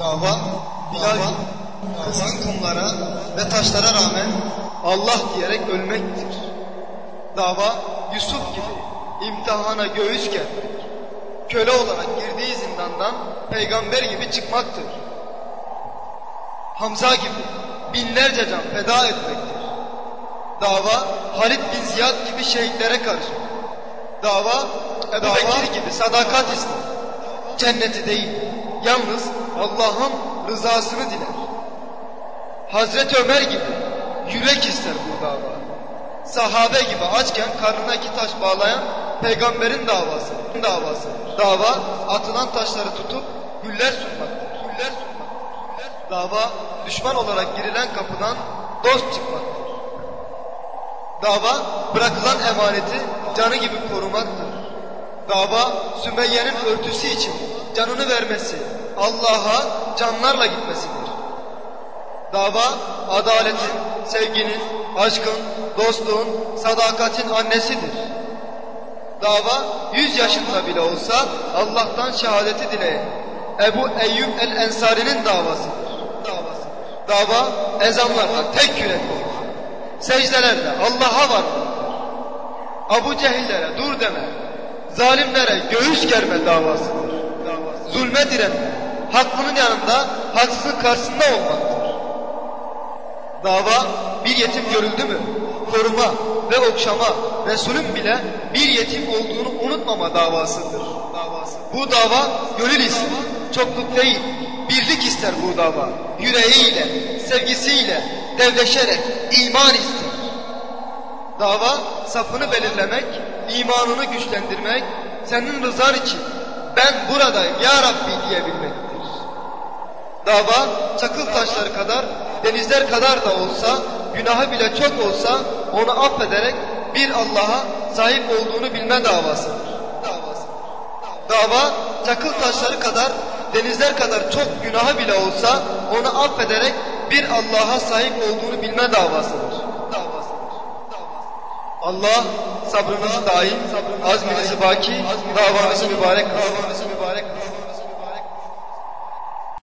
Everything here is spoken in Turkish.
Dava, Bilal kızgın kumlara ve taşlara rağmen Allah diyerek ölmektir. Dava, Yusuf gibi imtihana göğüs germek. Köle olarak girdiği zindandan peygamber gibi çıkmaktır. Hamza gibi binlerce can feda etmektir. Dava, Halid bin Ziyad gibi şehitlere karışmak. Dava, Ebu Bekir gibi sadakat ister. Cenneti değil, yalnız Allah'ın rızasını diler. Hazreti Ömer gibi yürek ister bu dava. Sahabe gibi açken karnına iki taş bağlayan peygamberin davası. davası. Dava atılan taşları tutup güller sunmaktır. Güller sunmaktır. Dava düşman olarak girilen kapıdan dost çıkmaktır. Dava bırakılan emaneti canı gibi korumaktır. Dava Sümeyye'nin örtüsü için canını vermesi, Allah'a canlarla gitmesidir. Dava adaletin, sevginin, aşkın, dostluğun, sadakatin annesidir. Dava yüz yaşında bile olsa Allah'tan şehadeti dileyen Ebu Eyyub el-Ensari'nin davasıdır. davasıdır. Dava ezanlarla tek yüreklidir. Secdelerle Allah'a varmaktır. Abu Cehillere dur deme, zalimlere göğüs germe davasıdır. Zulme direnme, haklının yanında haksızın karşısında olmaktır. Dava bir yetim görüldü mü koruma ve okşama Resulün bile bir yetim olduğunu unutmama davasıdır. Bu dava gönül ister, çokluk değil, birlik ister bu dava. Yüreğiyle, sevgisiyle, devleşerek iman ister. Dava safını belirlemek, imanını güçlendirmek, senin rızan için ben buradayım ya Rabbi diyebilmektir. Dava çakıl taşları kadar, denizler kadar da olsa, günahı bile çok olsa onu affederek bir Allah'a sahip olduğunu bilme davasıdır. Dava çakıl taşları kadar, denizler kadar çok günahı bile olsa onu affederek bir Allah'a sahip olduğunu bilme davasıdır. Allah سبرنا تعیم آج میری سے باقی آنے سے مبارک آنے سے مبارک۔